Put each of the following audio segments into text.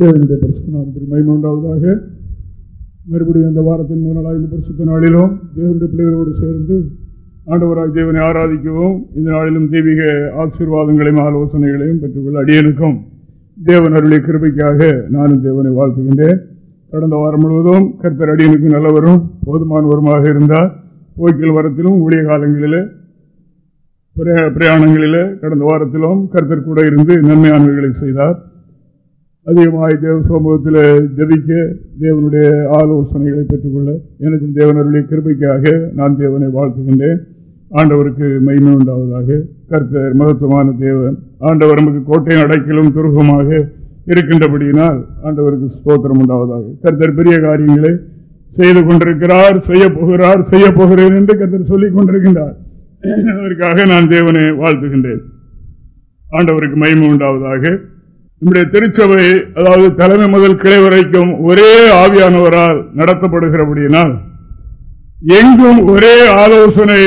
தேவனுடைய பரிசுத்த மகிமை உண்டாவதாக. மறுபடியும் இந்த வாரத்தின் மூணாளாக இந்த பரிசுத்த நாளிலும் தேவனுடைய பிள்ளைகளோடு சேர்ந்து ஆண்டவராக தேவனை ஆராதிக்கவும் இந்த நாளிலும் தெய்வீக ஆசீர்வாதங்களையும் ஆலோசனைகளையும் பெற்றுக்கொள்ள அடியனுக்கும். தேவன் அருளிய கிருபைக்காக நானும் தேவனை வாழ்த்துகின்றேன். கடந்த வாரம் முழுவதும் கர்த்தர் அடியனுக்கு நல்லவரும் போதுமானவருமாக இருந்தார். போக்கில் வரத்திலும் ஊழிய காலங்களிலே பிரயாணங்களிலே கடந்த வாரத்திலும் கர்த்தர் கூட இருந்து நன்மையானவைகளை செய்தார். அதிகமாக தேவ சமூகத்தில் ஜபிக்க தேவனுடைய ஆலோசனைகளை பெற்றுக்கொள்ள எனக்கும் தேவனருடைய கிருபைக்காக நான் தேவனை வாழ்த்துகின்றேன். ஆண்டவருக்கு மைமை உண்டாவதாக. கர்த்தர் மகத்துவமான தேவன். ஆண்டவர் நமக்கு கோட்டை அடைக்கலும் துருகமாக இருக்கின்றபடியினால் ஆண்டவருக்கு ஸ்தோத்திரம் உண்டாவதாக. கர்த்தர் பெரிய காரியங்களை செய்து கொண்டிருக்கிறார் செய்ய போகிறார் செய்ய போகிறேன் என்று கர்த்தர் சொல்லிக் கொண்டிருக்கின்றார். அதற்காக நான் தேவனை வாழ்த்துகின்றேன். ஆண்டவருக்கு மைமை உண்டாவதாக. நம்முடைய திருச்சபை அதாவது தலைமை முதல் கிளை வரைக்கும் ஒரே ஆவியானவரால் நடத்தப்படுகிறபடியினால் எங்கும் ஒரே ஆலோசனை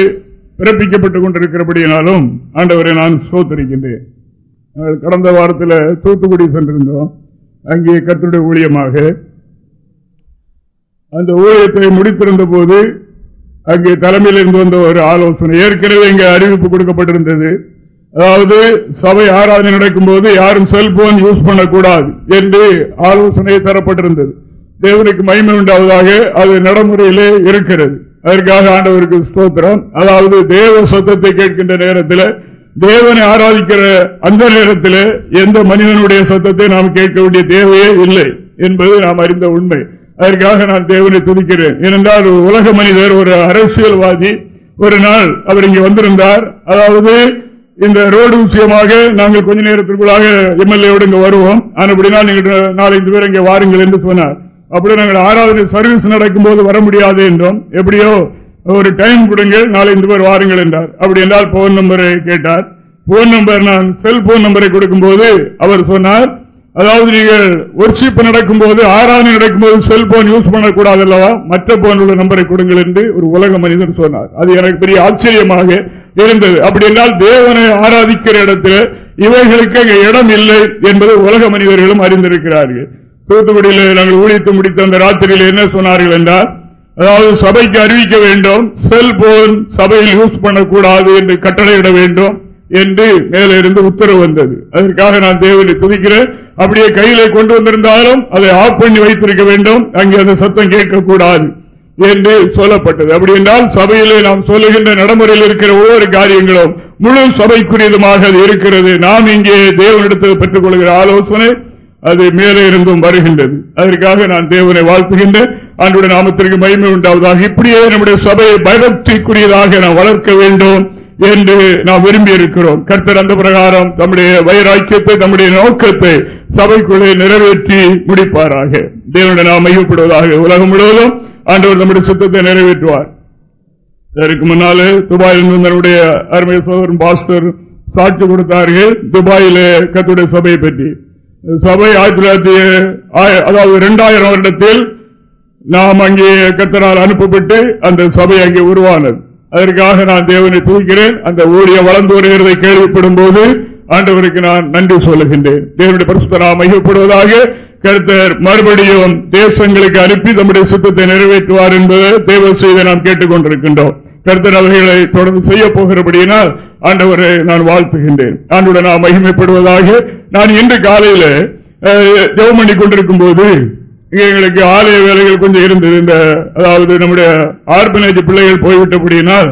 பிறப்பிக்கப்பட்டுக் கொண்டிருக்கிறபடியினாலும் ஆண்டவரை நான் சோத்தரிக்கின்றேன் கடந்த வாரத்தில் தூத்துக்குடி சென்றிருந்தோம். அங்கே கத்துடைய ஊழியமாக. அந்த ஊழியத்தை முடித்திருந்த போது அங்கே தலைமையில் இருந்து வந்த ஒரு ஆலோசனை ஏற்கனவே இங்கே அறிவிப்பு கொடுக்கப்பட்டிருந்தது. அதாவது சபை ஆராதனை நடக்கும் போது யாரும் செல்போன் யூஸ் பண்ணக்கூடாது என்று ஆலோசனை தரப்பட்டிருந்தது. தேவனுக்கு மகிமை உண்டாவதாக அது நடைமுறையிலே இருக்கிறது. அதற்காக ஆண்டவருக்கு ஸ்தோத்திரம். அதாவது தேவ சத்தத்தை கேட்கின்ற நேரத்தில் தேவனை ஆராதிக்கிற அந்த நேரத்தில் எந்த மனிதனுடைய சத்தத்தை நாம் கேட்க வேண்டிய தேவையே இல்லை என்பது நாம் அறிந்த உண்மை. அதற்காக நான் தேவனை துதிக்கிறேன். ஏனென்றால் உலக மனிதர் ஒரு அரசியல்வாதி. ஒரு நாள் அவர் இங்கே வந்திருந்தார். அதாவது இந்த ரோடு விஷயமாக நாங்கள் கொஞ்ச நேரத்திற்குள்ளாக எம்எல்ஏவோடு இங்க வருவோம். அப்படின்னா நீங்கள் நாலஞ்சு பேர் இங்கே வாருங்கள் என்று சொன்னார். அப்படி நாங்கள் ஆறாவது சர்வீஸ் நடக்கும் போது வர முடியாது என்றோம். எப்படியோ ஒரு டைம் கொடுங்கள் நாலஞ்சு பேர் வாருங்கள் என்றார். அப்படி என்றால் போன் நம்பரை கேட்டார். போன் நம்பர் நான் செல்போன் நம்பரை கொடுக்கும் போது அவர் சொன்னார் அதாவது நீங்கள் ஒர்க்ஷிப் நடக்கும் போது ஆராதனை நடக்கும் போது செல்போன் யூஸ் பண்ணக்கூடாது அல்லவா? மற்ற போன் உள்ள நம்பரை கொடுங்கள் என்று ஒரு உலக மனிதன் சொன்னார். அது எனக்கு பெரிய ஆச்சரியமாக இருந்தது அப்படி என்றால் தேவனை ஆராதிக்கிற இடத்துல இவைகளுக்கு அங்கே இடம் இல்லை என்பது உலக மனிதர்களும் அறிந்திருக்கிறார்கள். தூத்துக்குடியில் நாங்கள் ஊழித்து முடித்த அந்த ராத்திரியில் என்ன சொன்னார்கள் என்றால் அதாவது சபைக்கு அறிவிக்க வேண்டும் செல்போன் சபையில் யூஸ் பண்ணக்கூடாது என்று கட்டளையிட வேண்டும் என்று மேலே இருந்து உத்தரவு வந்தது. அதற்காக நான் தேவனை துதிக்கிறேன். அப்படியே கையிலே கொண்டு வந்திருந்தாலும் அதை ஆஃப் பண்ணி வைத்திருக்க வேண்டும். அங்கே அந்த சத்தம் கேட்கக்கூடாது. என்று சொல்லப்பட்டது. அப்படி என்றால் சபையிலே நாம் சொல்லுகின்ற நடைமுறையில் இருக்கிற ஒவ்வொரு காரியங்களும் முழு சபைக்குரியதுமாக அது இருக்கிறது. நாம் இங்கே தேவனிடத்தில் பெற்றுக் கொள்கிற ஆலோசனை அது மேலே இருந்தும் வருகின்றது. அதற்காக நான் தேவனை வாழ்த்துகின்றேன். அன்றைய நாமத்திற்கு மகிமை உண்டாவதாக. இப்படியே நம்முடைய சபையை பயபக்திக்குரியதாக நாம் வளர்க்க வேண்டும் என்று நாம் விரும்பி இருக்கிறோம் கர்த்தர் அந்த பிரகாரம் தம்முடைய வைராக்கியத்தை தம்முடைய நோக்கத்தை சபைக்குள்ளே நிறைவேற்றி முடிப்பாராக. தேவனுடைய நாம் மையப்படுவதாக உலகம் முழுவதும். ஆண்டவர் நம்முடைய சுத்தத்தை நிறைவேற்றுவார். இதற்கு முன்னாலே துபாயில் நம்முடைய அருமை சோதரன் பாஸ்டர் சாட்சி கொடுத்தார்கள். துபாயிலே கத்துடைய சபையை பற்றி. சபை ஆயிரத்தி தொள்ளாயிரத்தி அதாவது இரண்டாயிரம் வருடத்தில் நாம் அங்கே கத்தனால் அனுப்பப்பட்டு அந்த சபை அங்கே உருவானது. அதற்காக நான் தேவனை தூக்கிறேன் அந்த ஊழிய வளர்ந்து வருகிறதை கேள்விப்படும் போது ஆண்டவருக்கு நான் நன்றி சொல்லுகின்றேன். தேவனுடைய பரிசுத்த நாம் மையப்படுவதாக கருத்தர் மறுபடியும் தேசங்களுக்கு அனுப்பி தம்முடைய சுத்தத்தை நிறைவேற்றுவார் என்பதை தேவ செய்த நாம் கேட்டுக்கொண்டிருக்கின்றோம். கருத்தர் அவைகளை தொடர்ந்து செய்ய போகிறபடியினால் ஆண்டவரை நான் வாழ்த்துகின்றேன். ஆண்டுடன் நான் மகிமைப்படுவதாக நான் இன்று காலையில் ஜெவம் பண்ணி கொண்டிருக்கும் போது எங்களுக்கு ஆலய வேலைகள் கொஞ்சம் இருந்தது. இந்த அதாவது நம்முடைய ஆர்பனேஜ் பிள்ளைகள் போய்விட்டபடியினால்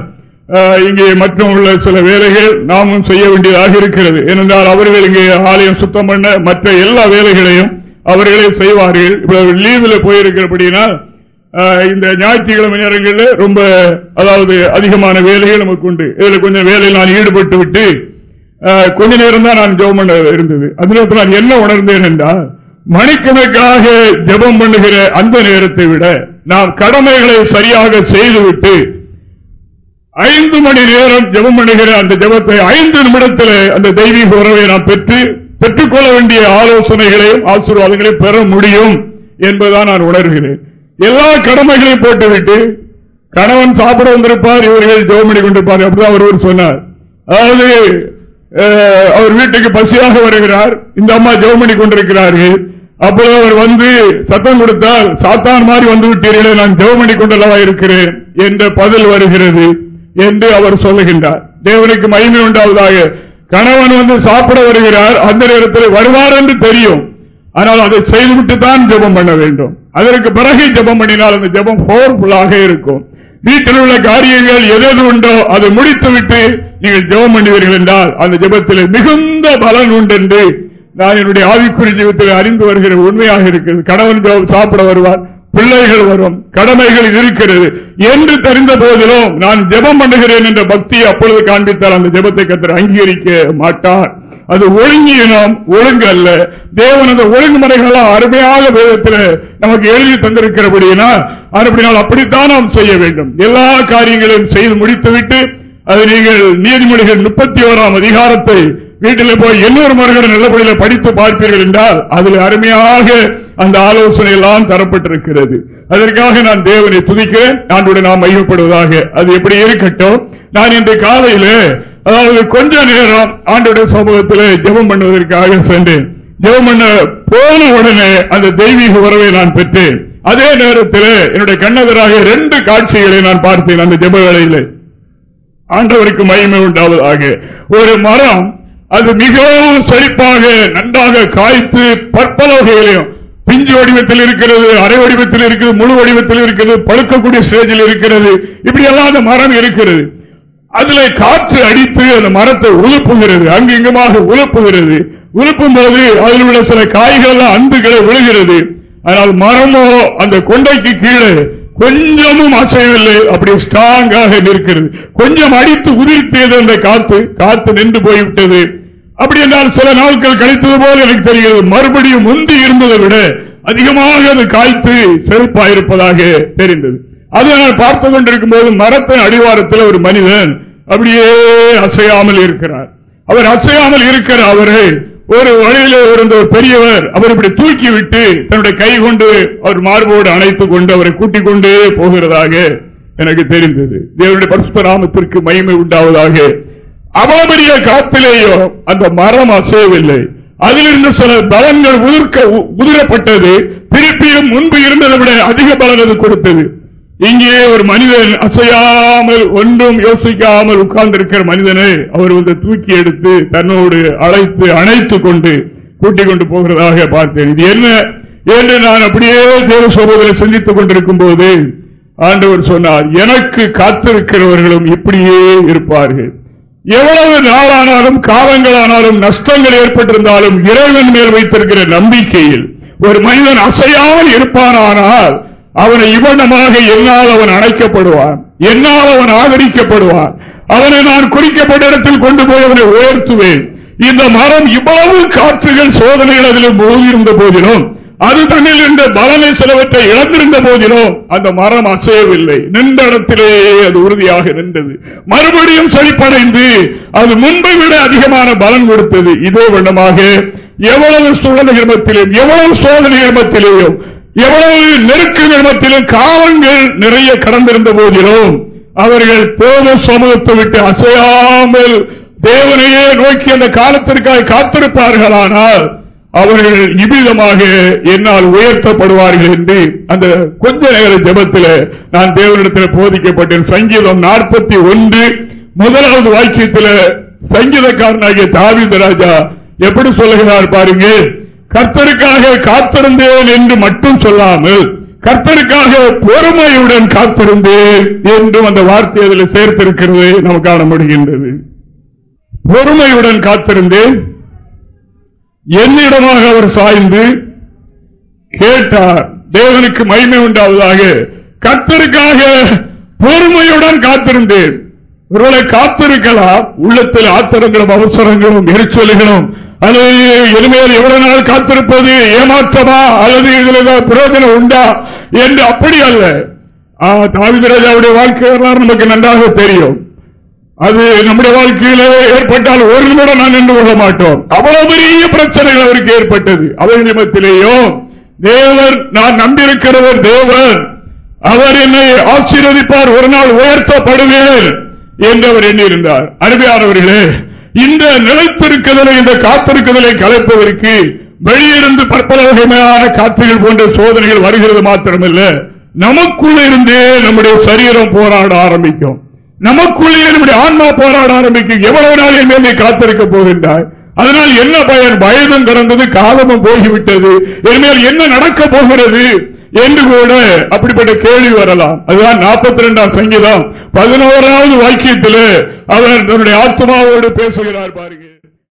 இங்கே மற்றும் உள்ள சில வேலைகள் நாமும் செய்ய வேண்டியதாக இருக்கிறது. ஏனென்றால் அவர்கள் இங்கே ஆலயம் சுத்தம் பண்ண மற்ற எல்லா வேலைகளையும் அவர்களே செய்வார்கள். இப்ப லீவில் போயிருக்கிறபடினால் இந்த ஞாயிற்றுக்கிழமை நேரங்களில் ரொம்ப அதாவது அதிகமான வேலைகள் நமக்கு உண்டு. இதுல கொஞ்சம் வேலையில் நான் ஈடுபட்டு விட்டு கொஞ்ச நேரம் தான் நான் ஜெபம் பண்ண இருந்தது. அதுல நான் என்ன உணர்ந்தேன் என்றால் மணிக்கணக்காக ஜெபம் பண்ணுகிற அந்த நேரத்தை விட நாம் கடமைகளை சரியாக செய்துவிட்டு ஐந்து மணி நேரம் ஜெபம் பண்ணுகிற அந்த ஜபத்தை ஐந்து நிமிடத்தில் அந்த தெய்வீக உறவை நாம் பெற்று பெற்றுக்கொள்ள வேண்டிய ஆலோசனைகளையும் ஆசீர்வாதங்களையும் பெற முடியும் என்பதுதான் நான் உணர்கிறேன். எல்லா கடமைகளையும் போட்டுவிட்டு கணவன் சாப்பிட வந்திருப்பார் இவர்கள் ஜெவமணி கொண்டிருப்பார் அப்படிதான் ஒருவர் சொன்னார். அதாவது அவர் வீட்டுக்கு பசியாக வருகிறார் இந்த அம்மா ஜெவமணி கொண்டிருக்கிறார்கள். அப்போது அவர் வந்து சத்தம் கொடுத்தால் சாத்தான் மாதிரி வந்து விட்டீர்களே நான் ஜெவமணி கொண்டல்லவா இருக்கிறேன் என்ற பதில் வருகிறது என்று அவர் சொல்லுகின்றார். தேவனுக்கு மகிமை உண்டாவதாக கணவன் வந்து சாப்பிட வருகிறார் அந்த நேரத்தில் வருவார் என்று தெரியும். ஆனால் அதை செய்துவிட்டு தான் ஜபம் பண்ண வேண்டும். அதற்கு பிறகு ஜபம் பண்ணினால் அந்த ஜபம் பவர்ஃபுல்லாக இருக்கும். வீட்டில் உள்ள காரியங்கள் எதெது உண்டோ அதை முடித்துவிட்டு நீங்கள் ஜபம் பண்ணுவீர்கள் என்றால் அந்த ஜபத்தில் மிகுந்த பலன் உண்டு என்று நான் என்னுடைய ஆவிக்குறி ஜீவத்தில் அறிந்து வருகிற உண்மையாக இருக்கிறது. கணவன் சாப்பிட வருவார் பிள்ளைகள் வரும் கடமைகள் இருக்கிறது என்று தெரிந்த போதிலும் நான் ஜெபம் பண்ணுகிறேன் என்ற பக்தியை அப்பொழுது காண்பித்தால் அந்த ஜெபத்தை கத்தர் அங்கீகரிக்க மாட்டார். அது ஒழுங்கினம் ஒழுங்கு அல்ல. தேவன் அந்த ஒழுங்குமுறைகள் அருமையாக வேதத்தில் நமக்கு எழுதி தந்திருக்கிறபடினா அப்படினால் அப்படித்தான் நாம் செய்ய வேண்டும். எல்லா காரியங்களையும் செய்து முடித்துவிட்டு அது நீங்கள் நீதிமொழிகள் முப்பத்தி ஓராம் அதிகாரத்தை வீட்டில் போய் எண்ணூறு முறைகள் நல்லபடியில் படித்து பார்ப்பீர்கள் என்றால் அதில் அருமையாக அந்த ஆலோசனை எல்லாம் தரப்பட்டிருக்கிறது. அதற்காக நான் தேவனை துதிக்கிறேன். ஆண்டோடு நாம் மையப்படுவதாக அது எப்படி இருக்கட்டும். நான் இன்று காலையில் அதாவது கொஞ்ச நேரம் ஆண்டுடைய சமூகத்தில் ஜெபம் பண்ணுவதற்காக சென்றேன். ஜெபம் பண்ண போன உடனே அந்த தெய்வீக உறவை நான் பெற்றேன். அதே நேரத்தில் என்னுடைய கண்ணதராக ரெண்டு காட்சிகளை நான் பார்த்தேன் அந்த ஜெப வேளையில். ஆண்டவருக்கு மகிமை உண்டாவதாக. ஒரு மரம் அது மிகவும் செழிப்பாக நன்றாக காய்த்து பற்பல வகைகளையும் பிஞ்சு வடிவத்தில் இருக்கிறது அரை வடிவத்தில் இருக்கிறது முழு வடிவத்தில் இருக்கிறது பழுக்கக்கூடிய ஸ்டேஜில் இருக்கிறது. இப்படி எல்லாம் மரம் இருக்கிறது. அதுல காற்று அடித்து அந்த மரத்தை உழுப்புகிறது அங்கு இங்குமாக உழுப்புகிறது உழுப்பும் போது அதில் உள்ள சில காய்கள் அன்புகளை விழுகிறது. ஆனால் மரமோ அந்த கொண்டைக்கு கீழே கொஞ்சமும் அசையவில்லை. அப்படி ஸ்ட்ராங்காக நிற்கிறது. கொஞ்சம் அடித்து உதிர்த்தது அந்த காத்து காத்து நின்று போய்விட்டது. அப்படி என்றால் சில நாட்கள் கழித்தது போல எனக்கு தெரிகிறது. மறுபடியும் முந்தி இருந்ததை விட அதிகமாக அது காய்த்து செருப்பாயிருப்பதாக தெரிந்தது. அதை நான் பார்த்து கொண்டிருக்கும் போது மரத்தின் அடிவாரத்தில் ஒரு மனிதன் அப்படியே அசையாமல் இருக்கிறார். அவர் அசையாமல் இருக்கிற அவரை ஒரு வழியில இருந்த ஒரு பெரியவர் அவர் இப்படி தூக்கி விட்டு தன்னுடைய கை கொண்டு அவர் மார்போடு அணைத்துக் கொண்டு அவரை கூட்டிக் கொண்டே போகிறதாக எனக்கு தெரிந்தது. தேவனுடைய பரஸ்பராமத்திற்கு மகிமை உண்டாவதாக அவ்வளவு காத்திலேயோ அந்த மரம் அசையவில்லை. அதிலிருந்து சில பலன்கள் உதிர்க்க உதிரப்பட்டது. திருப்பியும் முன்பு இருந்ததை விட அதிக பலன் அது கொடுத்தது. இங்கே ஒரு மனிதன் அசையாமல் ஒன்றும் யோசிக்காமல் உட்கார்ந்திருக்கிற மனிதனை அவர் வந்து தூக்கி எடுத்து தன்னோடு அழைத்து அணைத்துக் கொண்டு கூட்டிக் கொண்டு போகிறதாக பார்த்தேன். இது என்ன? என்று நான் அப்படியே தேவ சோதனை சிந்தித்துக் கொண்டிருக்கும் போது ஆண்டவர் சொன்னார் எனக்கு காத்திருக்கிறவர்களும் இப்படியே இருப்பார்கள். எவ்வளவு நாளானாலும் காலங்களானாலும் நஷ்டங்கள் ஏற்பட்டிருந்தாலும் இறைவன் மேல் வைத்திருக்கிற நம்பிக்கையில் ஒரு மனிதன் அசையாமல் இருப்பானானால் அவனை இவனமாக என்னால் அவன் அழைக்கப்படுவான் என்னால் அவன் ஆதரிக்கப்படுவான். அவனை நான் குறிக்கப்பட்ட இடத்தில் கொண்டு போய் அவனை உயர்த்துவேன். இந்த மரம் இவ்வளவு காற்றுகள் சோதனைகள் அதில் போதிருந்த போதிலும் அது தன்னில் இருந்த பலனை சிலவற்றை இழந்திருந்த போதிலும் அந்த மரம் அசையவில்லை. நின்ற இடத்திலேயே அது உறுதியாக நின்றது. மறுபடியும் செழிப்படைந்து அது முன்பை விட அதிகமான பலன் கொடுத்தது. இதே வண்ணமாக எவ்வளவு சூழல் கிரமத்திலும் எவ்வளவு சோதனை கிரமத்திலேயும் எவ்வளவு நெருக்கு கிரமத்திலும் காலங்கள் நிறைய கடந்திருந்த போதிலும் அவர்கள் போத சமூகத்தை விட்டு அசையாமல் தேவனையே நோக்கி அந்த காலத்திற்காக காத்திருப்பார்களானால் அவர்கள் இவ்விதமாக என்னால் உயர்த்தப்படுவார்கள் என்று அந்த கொஞ்ச நேர ஜபத்தில் நான் தேவனிடத்தில் போதிக்கப்பட்டேன். சங்கீதம் நாற்பத்தி ஒன்று முதலாவது வாக்கியத்தில் சங்கீதக்காரனாகிய தாவித ராஜா எப்படி சொல்லுகிறார் பாருங்க கர்த்தருக்காக காத்திருந்தேன் என்று மட்டும் சொல்லாமல் கர்த்தருக்காக பொறுமையுடன் காத்திருந்தேன் என்றும் அந்த வார்த்தை அதில் சேர்த்திருக்கிறது நமக்கு காண முடிகின்றது. பொறுமையுடன் காத்திருந்தேன் என்னிடமாக அவர் சாய்ந்து கேட்டார். தேவனுக்கு மகிமை உண்டாவதாக. கத்தருக்காக பொறுமையுடன் காத்திருந்தேன். ஒருவேளை காத்திருக்கலாம். உள்ளத்தில் ஆத்திரங்களும் அவசரங்களும் எரிச்சல்களும். அல்லது இனிமேல் எவ்வளவு நாள் காத்திருப்பது? ஏமாற்றமா? அல்லது இதுல பிரயோஜனம் உண்டா? என்று அப்படி அல்ல. தாவிதராஜாவுடைய வாழ்க்கை நமக்கு நன்றாக தெரியும். அது நம்முடைய வாழ்க்கையில ஏற்பட்டால் ஒரு நிமிடம் நான் நின்று கொள்ள மாட்டோம். அவ்வளவு பெரிய பிரச்சனைகள் அவருக்கு ஏற்பட்டது. அவை நிமிடத்திலேயோ தேவர் நான் நம்பியிருக்கிறவர் தேவர் அவர் என்னை ஆசீர்வதிப்பார் ஒரு நாள் உயர்த்தப்படுவேன் என்று அவர் எண்ணியிருந்தார். அருமையானவர்களே இந்த நிலைத்திருக்குதலை இந்த காத்திருக்குதலை கலைப்பதற்கு வெளியிருந்து பற்பல வகைமையான காற்றுகள் போன்ற சோதனைகள் வருகிறது மாத்திரமல்ல. நமக்குள்ள இருந்தே நம்முடைய சரீரம் போராட ஆரம்பிக்கும். நமக்குள்ளே நம்முடைய ஆன்மா போராட ஆரம்பிக்கும் எவ்வளவு நாள் என் மேலே காத்திருக்க போகின்றாய்? அதனால் என்ன பயன்? வயதும் கடந்தது காலமும் போகிவிட்டது. என்மேல் என்ன நடக்க போகிறது என்று கூட அப்படிப்பட்ட கேள்வி வரலாம். அதுதான் நாற்பத்தி ரெண்டாம் சங்கீதம். பதினோராவது வாக்கியத்தில் அவர் தன்னுடைய ஆத்மாவோடு பேசுகிறார் பாருங்க